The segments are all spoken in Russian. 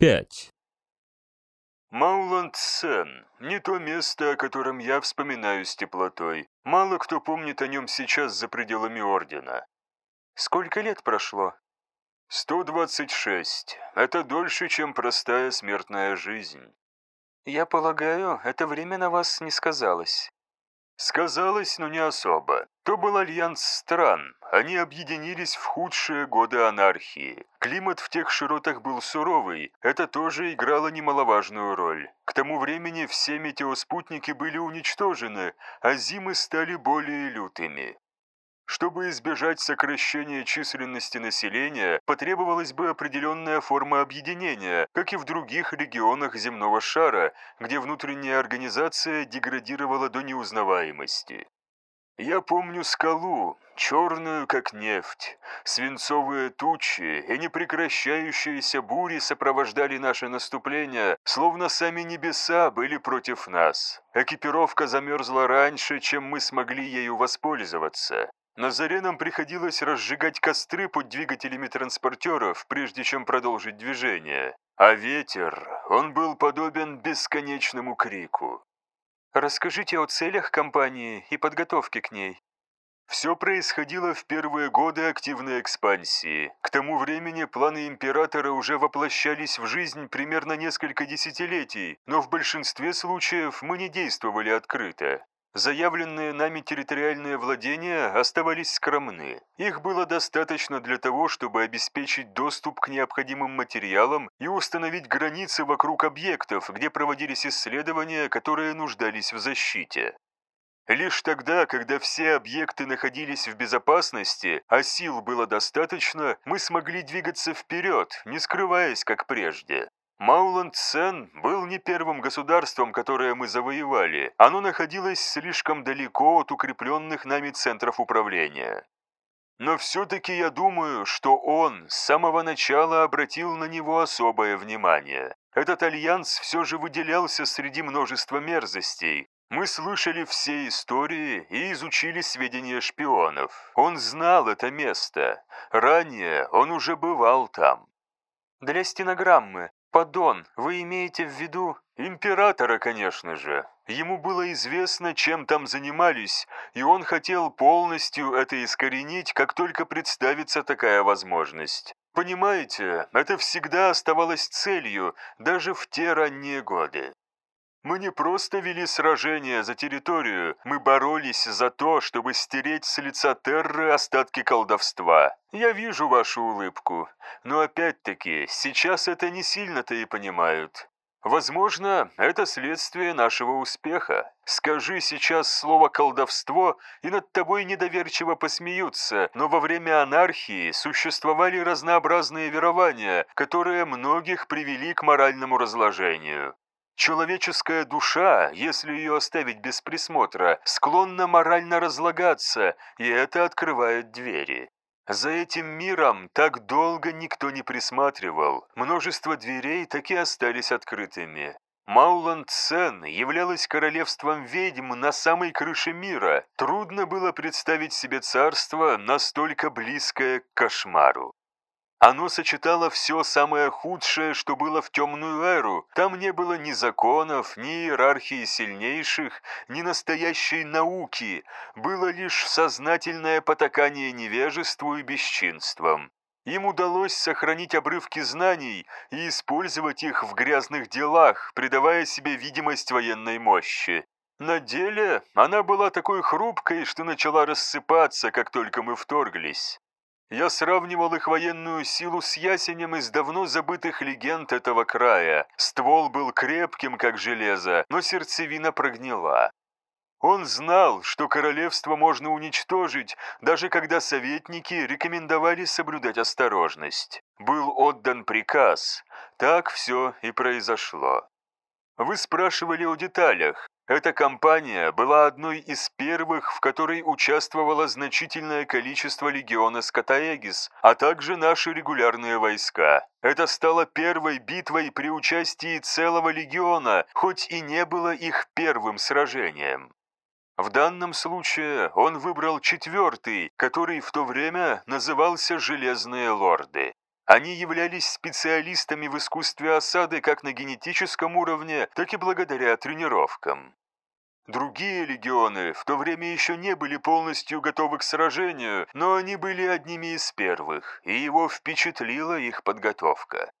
5. Мауланд-Сен – не то место, о котором я вспоминаю с теплотой. Мало кто помнит о нем сейчас за пределами Ордена. Сколько лет прошло? 126. Это дольше, чем простая смертная жизнь. Я полагаю, это время на вас не сказалось. Сказалось, но не особо. То был альянс стран. Они объединились в худшие годы анархии. Климат в тех широтах был суровый. Это тоже играло немаловажную роль. К тому времени все метеоспутники были уничтожены, а зимы стали более лютыми. Чтобы избежать сокращения численности населения, потребовалась бы определенная форма объединения, как и в других регионах земного шара, где внутренняя организация деградировала до неузнаваемости. Я помню скалу, черную как нефть. Свинцовые тучи и непрекращающиеся бури сопровождали наше наступление, словно сами небеса были против нас. Экипировка замерзла раньше, чем мы смогли ею воспользоваться. На заре нам приходилось разжигать костры под двигателями транспортеров, прежде чем продолжить движение. А ветер, он был подобен бесконечному крику. Расскажите о целях компании и подготовке к ней. Все происходило в первые годы активной экспансии. К тому времени планы императора уже воплощались в жизнь примерно несколько десятилетий, но в большинстве случаев мы не действовали открыто. Заявленные нами территориальные владения оставались скромны. Их было достаточно для того, чтобы обеспечить доступ к необходимым материалам и установить границы вокруг объектов, где проводились исследования, которые нуждались в защите. Лишь тогда, когда все объекты находились в безопасности, а сил было достаточно, мы смогли двигаться вперед, не скрываясь, как прежде. Мауланд-Сен был не первым государством, которое мы завоевали. Оно находилось слишком далеко от укрепленных нами центров управления. Но все-таки я думаю, что он с самого начала обратил на него особое внимание. Этот альянс все же выделялся среди множества мерзостей. Мы слышали все истории и изучили сведения шпионов. Он знал это место. Ранее он уже бывал там. Для стенограммы, «Подон, вы имеете в виду...» «Императора, конечно же. Ему было известно, чем там занимались, и он хотел полностью это искоренить, как только представится такая возможность. Понимаете, это всегда оставалось целью, даже в те ранние годы. Мы не просто вели сражение за территорию, мы боролись за то, чтобы стереть с лица Терры остатки колдовства. Я вижу вашу улыбку, но опять-таки, сейчас это не сильно-то и понимают. Возможно, это следствие нашего успеха. Скажи сейчас слово «колдовство», и над тобой недоверчиво посмеются, но во время анархии существовали разнообразные верования, которые многих привели к моральному разложению. Человеческая душа, если ее оставить без присмотра, склонна морально разлагаться, и это открывает двери. За этим миром так долго никто не присматривал, множество дверей так и остались открытыми. Мауланд-Сен являлась королевством ведьм на самой крыше мира. Трудно было представить себе царство, настолько близкое к кошмару. Оно сочетало все самое худшее, что было в темную эру. Там не было ни законов, ни иерархии сильнейших, ни настоящей науки. Было лишь сознательное потакание невежеству и бесчинством. Им удалось сохранить обрывки знаний и использовать их в грязных делах, придавая себе видимость военной мощи. На деле она была такой хрупкой, что начала рассыпаться, как только мы вторглись. Я сравнивал их военную силу с ясенем из давно забытых легенд этого края. Ствол был крепким, как железо, но сердцевина прогнила. Он знал, что королевство можно уничтожить, даже когда советники рекомендовали соблюдать осторожность. Был отдан приказ. Так все и произошло. Вы спрашивали о деталях. Эта кампания была одной из первых, в которой участвовало значительное количество легиона Скотаэгис, а также наши регулярные войска. Это стало первой битвой при участии целого легиона, хоть и не было их первым сражением. В данном случае он выбрал четвертый, который в то время назывался «Железные лорды». Они являлись специалистами в искусстве осады как на генетическом уровне, так и благодаря тренировкам. Другие легионы в то время еще не были полностью готовы к сражению, но они были одними из первых, и его впечатлила их подготовка.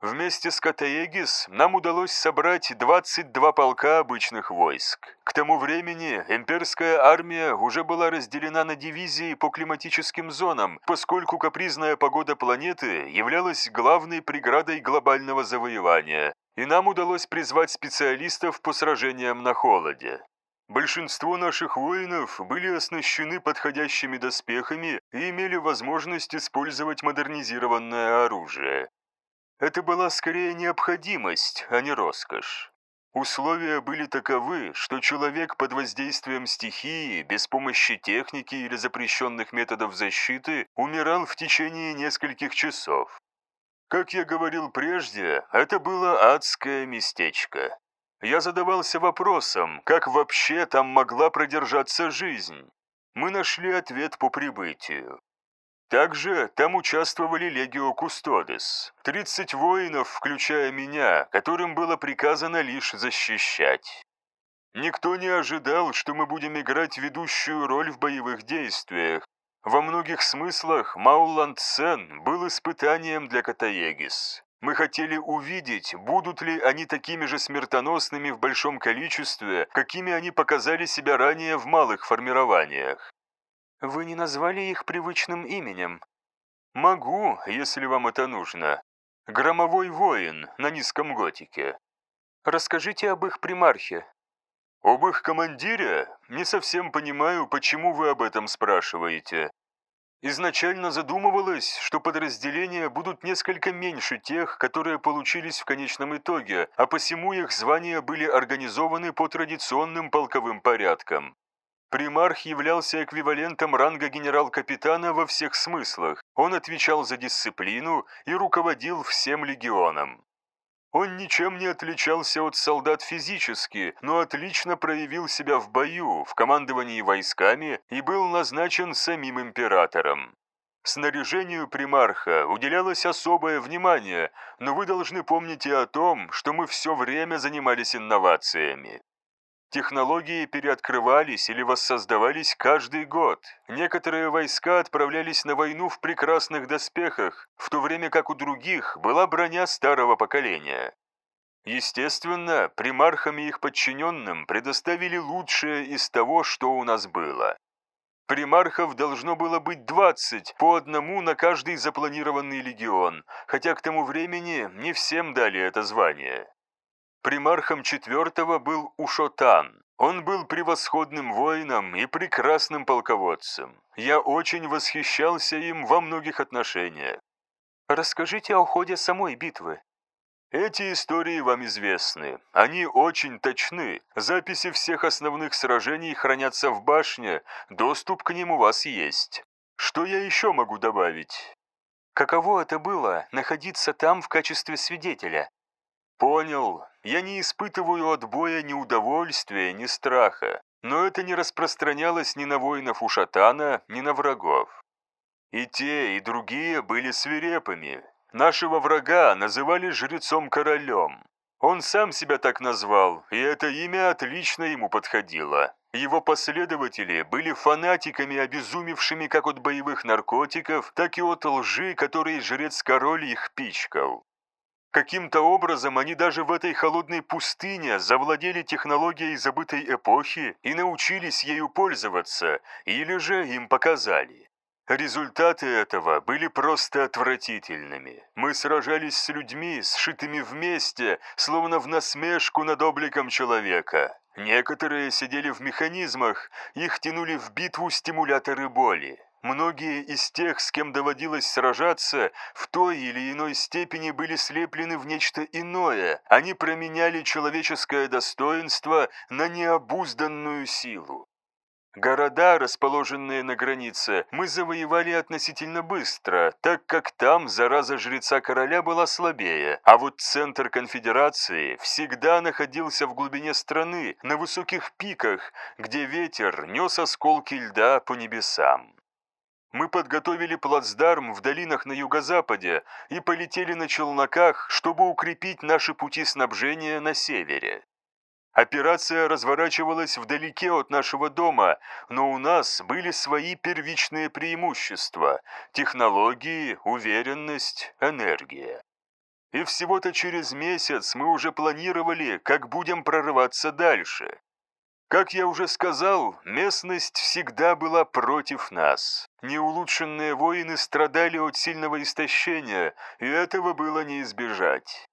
Вместе с Катаегис нам удалось собрать 22 полка обычных войск. К тому времени имперская армия уже была разделена на дивизии по климатическим зонам, поскольку капризная погода планеты являлась главной преградой глобального завоевания, и нам удалось призвать специалистов по сражениям на холоде. Большинство наших воинов были оснащены подходящими доспехами и имели возможность использовать модернизированное оружие. Это была скорее необходимость, а не роскошь. Условия были таковы, что человек под воздействием стихии, без помощи техники или запрещенных методов защиты, умирал в течение нескольких часов. Как я говорил прежде, это было адское местечко. Я задавался вопросом, как вообще там могла продержаться жизнь. Мы нашли ответ по прибытию. Также там участвовали Легио Кустодес, 30 воинов, включая меня, которым было приказано лишь защищать. Никто не ожидал, что мы будем играть ведущую роль в боевых действиях. Во многих смыслах Мауланд Сен был испытанием для Катаегис. Мы хотели увидеть, будут ли они такими же смертоносными в большом количестве, какими они показали себя ранее в малых формированиях. Вы не назвали их привычным именем. Могу, если вам это нужно. Громовой воин на низком готике. Расскажите об их примархе. Об их командире? Не совсем понимаю, почему вы об этом спрашиваете. Изначально задумывалось, что подразделения будут несколько меньше тех, которые получились в конечном итоге, а посему их звания были организованы по традиционным полковым порядкам. Примарх являлся эквивалентом ранга генерал-капитана во всех смыслах. Он отвечал за дисциплину и руководил всем легионом. Он ничем не отличался от солдат физически, но отлично проявил себя в бою, в командовании войсками и был назначен самим императором. Снаряжению примарха уделялось особое внимание, но вы должны помнить и о том, что мы все время занимались инновациями. Технологии переоткрывались или воссоздавались каждый год. Некоторые войска отправлялись на войну в прекрасных доспехах, в то время как у других была броня старого поколения. Естественно, примархам и их подчиненным предоставили лучшее из того, что у нас было. Примархов должно было быть 20, по одному на каждый запланированный легион, хотя к тому времени не всем дали это звание. Примархом четвертого был Ушотан. Он был превосходным воином и прекрасным полководцем. Я очень восхищался им во многих отношениях. Расскажите о ходе самой битвы. Эти истории вам известны. Они очень точны. Записи всех основных сражений хранятся в башне. Доступ к ним у вас есть. Что я еще могу добавить? Каково это было находиться там в качестве свидетеля? Понял. Я не испытываю от боя ни удовольствия, ни страха. Но это не распространялось ни на воинов Ушатана, ни на врагов. И те, и другие были свирепыми. Нашего врага называли жрецом-королем. Он сам себя так назвал, и это имя отлично ему подходило. Его последователи были фанатиками, обезумевшими как от боевых наркотиков, так и от лжи, которой жрец-король их пичкал. Каким-то образом они даже в этой холодной пустыне завладели технологией забытой эпохи и научились ею пользоваться, или же им показали. Результаты этого были просто отвратительными. Мы сражались с людьми, сшитыми вместе, словно в насмешку над обликом человека. Некоторые сидели в механизмах, их тянули в битву стимуляторы боли. Многие из тех, с кем доводилось сражаться, в той или иной степени были слеплены в нечто иное. Они променяли человеческое достоинство на необузданную силу. Города, расположенные на границе, мы завоевали относительно быстро, так как там зараза жреца короля была слабее, а вот центр конфедерации всегда находился в глубине страны, на высоких пиках, где ветер нес осколки льда по небесам. Мы подготовили плацдарм в долинах на юго-западе и полетели на челноках, чтобы укрепить наши пути снабжения на севере. Операция разворачивалась вдалеке от нашего дома, но у нас были свои первичные преимущества – технологии, уверенность, энергия. И всего-то через месяц мы уже планировали, как будем прорываться дальше. Как я уже сказал, местность всегда была против нас. Неулучшенные воины страдали от сильного истощения, и этого было не избежать.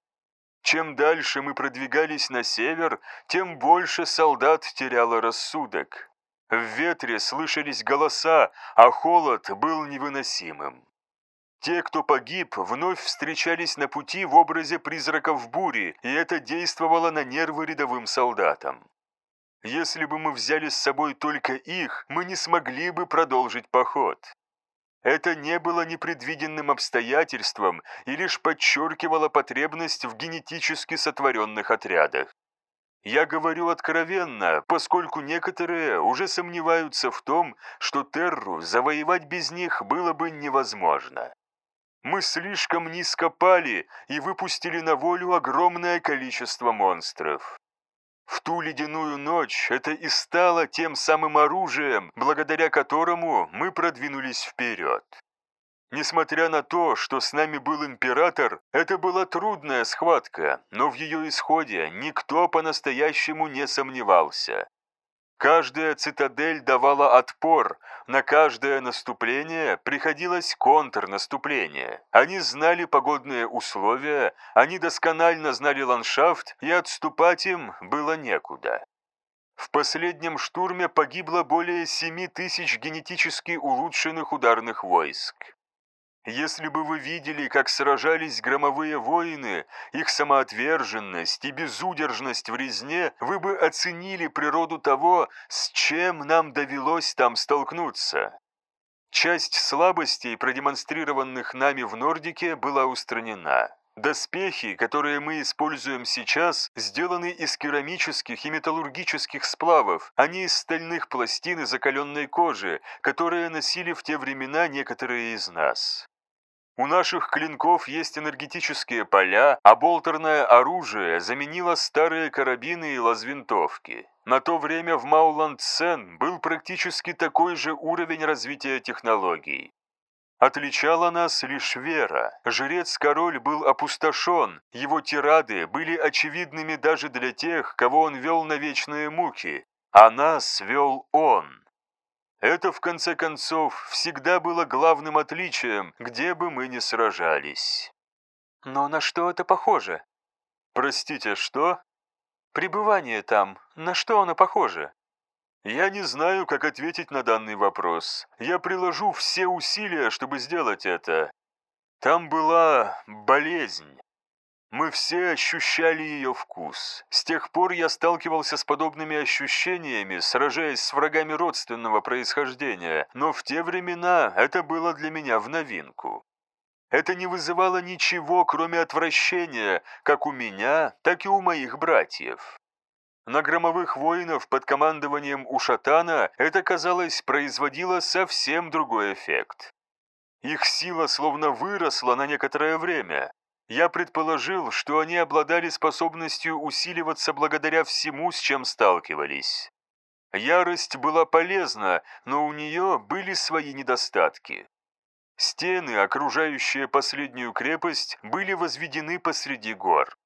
Чем дальше мы продвигались на север, тем больше солдат теряло рассудок. В ветре слышались голоса, а холод был невыносимым. Те, кто погиб, вновь встречались на пути в образе призраков бури, и это действовало на нервы рядовым солдатам. Если бы мы взяли с собой только их, мы не смогли бы продолжить поход. Это не было непредвиденным обстоятельством и лишь подчеркивало потребность в генетически сотворенных отрядах. Я говорю откровенно, поскольку некоторые уже сомневаются в том, что Терру завоевать без них было бы невозможно. Мы слишком низко пали и выпустили на волю огромное количество монстров. В ту ледяную ночь это и стало тем самым оружием, благодаря которому мы продвинулись вперед. Несмотря на то, что с нами был император, это была трудная схватка, но в ее исходе никто по-настоящему не сомневался. Каждая цитадель давала отпор, на каждое наступление приходилось контрнаступление. Они знали погодные условия, они досконально знали ландшафт, и отступать им было некуда. В последнем штурме погибло более 7 тысяч генетически улучшенных ударных войск. Если бы вы видели, как сражались громовые воины, их самоотверженность и безудержность в резне, вы бы оценили природу того, с чем нам довелось там столкнуться. Часть слабостей, продемонстрированных нами в Нордике, была устранена. Доспехи, которые мы используем сейчас, сделаны из керамических и металлургических сплавов, а не из стальных пластин и закаленной кожи, которые носили в те времена некоторые из нас. У наших клинков есть энергетические поля, а болтерное оружие заменило старые карабины и лазвинтовки. На то время в Мауланд-Сен был практически такой же уровень развития технологий. Отличала нас лишь вера. Жрец-король был опустошен, его тирады были очевидными даже для тех, кого он вел на вечные муки, а нас вел он. Это, в конце концов, всегда было главным отличием, где бы мы ни сражались. Но на что это похоже? Простите, что? Пребывание там, на что оно похоже? Я не знаю, как ответить на данный вопрос. Я приложу все усилия, чтобы сделать это. Там была болезнь. Мы все ощущали ее вкус. С тех пор я сталкивался с подобными ощущениями, сражаясь с врагами родственного происхождения, но в те времена это было для меня в новинку. Это не вызывало ничего, кроме отвращения, как у меня, так и у моих братьев. На громовых воинов под командованием Ушатана это, казалось, производило совсем другой эффект. Их сила словно выросла на некоторое время, я предположил, что они обладали способностью усиливаться благодаря всему, с чем сталкивались. Ярость была полезна, но у нее были свои недостатки. Стены, окружающие последнюю крепость, были возведены посреди гор.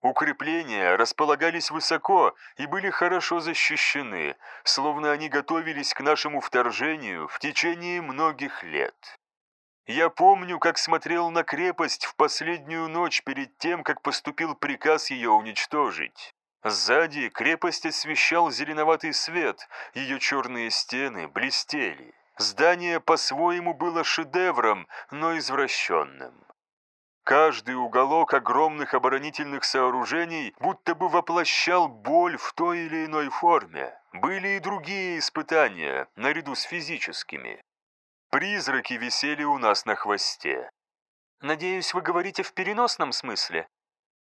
Укрепления располагались высоко и были хорошо защищены, словно они готовились к нашему вторжению в течение многих лет. Я помню, как смотрел на крепость в последнюю ночь перед тем, как поступил приказ ее уничтожить. Сзади крепость освещал зеленоватый свет, ее черные стены блестели. Здание по-своему было шедевром, но извращенным. Каждый уголок огромных оборонительных сооружений будто бы воплощал боль в той или иной форме. Были и другие испытания, наряду с физическими. Призраки висели у нас на хвосте. Надеюсь, вы говорите в переносном смысле?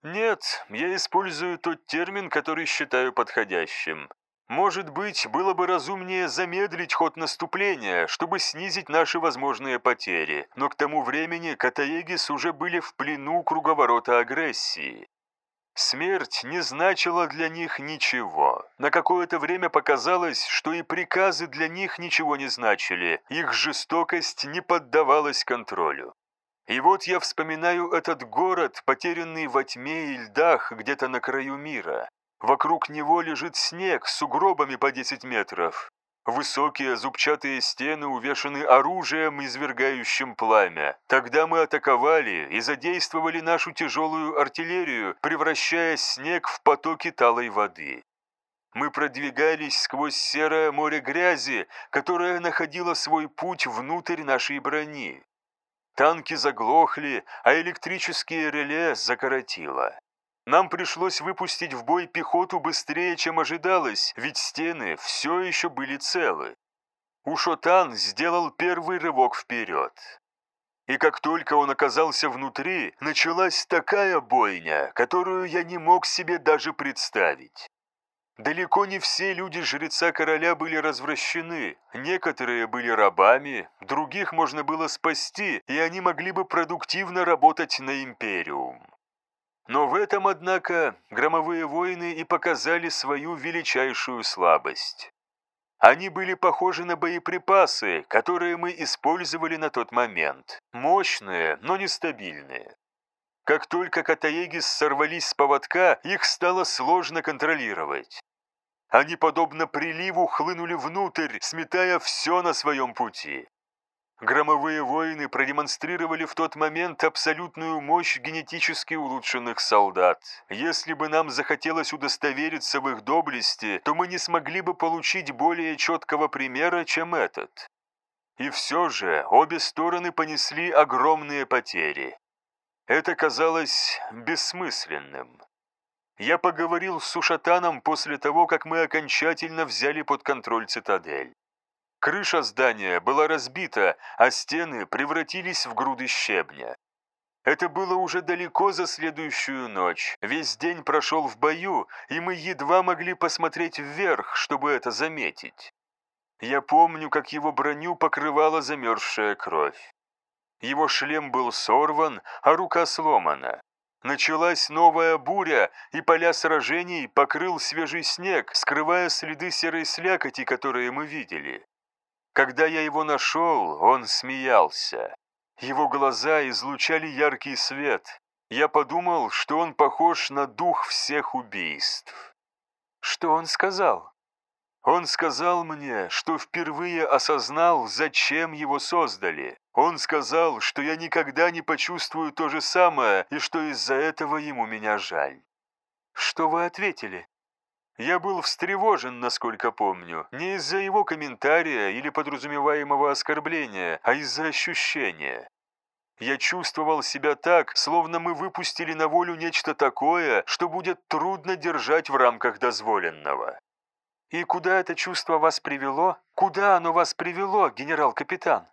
Нет, я использую тот термин, который считаю подходящим. Может быть, было бы разумнее замедлить ход наступления, чтобы снизить наши возможные потери, но к тому времени Катаегис уже были в плену круговорота агрессии. Смерть не значила для них ничего. На какое-то время показалось, что и приказы для них ничего не значили, их жестокость не поддавалась контролю. И вот я вспоминаю этот город, потерянный во тьме и льдах где-то на краю мира. Вокруг него лежит снег с сугробами по 10 метров. Высокие зубчатые стены увешаны оружием, извергающим пламя. Тогда мы атаковали и задействовали нашу тяжелую артиллерию, превращая снег в потоки талой воды. Мы продвигались сквозь серое море грязи, которое находило свой путь внутрь нашей брони. Танки заглохли, а электрические реле закоротило. Нам пришлось выпустить в бой пехоту быстрее, чем ожидалось, ведь стены все еще были целы. Ушотан сделал первый рывок вперед. И как только он оказался внутри, началась такая бойня, которую я не мог себе даже представить. Далеко не все люди жреца короля были развращены, некоторые были рабами, других можно было спасти, и они могли бы продуктивно работать на империум. Но в этом, однако, громовые воины и показали свою величайшую слабость. Они были похожи на боеприпасы, которые мы использовали на тот момент. Мощные, но нестабильные. Как только Катаегис сорвались с поводка, их стало сложно контролировать. Они, подобно приливу, хлынули внутрь, сметая все на своем пути. Громовые воины продемонстрировали в тот момент абсолютную мощь генетически улучшенных солдат. Если бы нам захотелось удостовериться в их доблести, то мы не смогли бы получить более четкого примера, чем этот. И все же обе стороны понесли огромные потери. Это казалось бессмысленным. Я поговорил с Сушатаном после того, как мы окончательно взяли под контроль цитадель. Крыша здания была разбита, а стены превратились в груды щебня. Это было уже далеко за следующую ночь. Весь день прошел в бою, и мы едва могли посмотреть вверх, чтобы это заметить. Я помню, как его броню покрывала замерзшая кровь. Его шлем был сорван, а рука сломана. Началась новая буря, и поля сражений покрыл свежий снег, скрывая следы серой слякоти, которые мы видели. Когда я его нашел, он смеялся. Его глаза излучали яркий свет. Я подумал, что он похож на дух всех убийств. Что он сказал? Он сказал мне, что впервые осознал, зачем его создали. Он сказал, что я никогда не почувствую то же самое, и что из-за этого ему меня жаль. Что вы ответили? Я был встревожен, насколько помню, не из-за его комментария или подразумеваемого оскорбления, а из-за ощущения. Я чувствовал себя так, словно мы выпустили на волю нечто такое, что будет трудно держать в рамках дозволенного. И куда это чувство вас привело? Куда оно вас привело, генерал-капитан?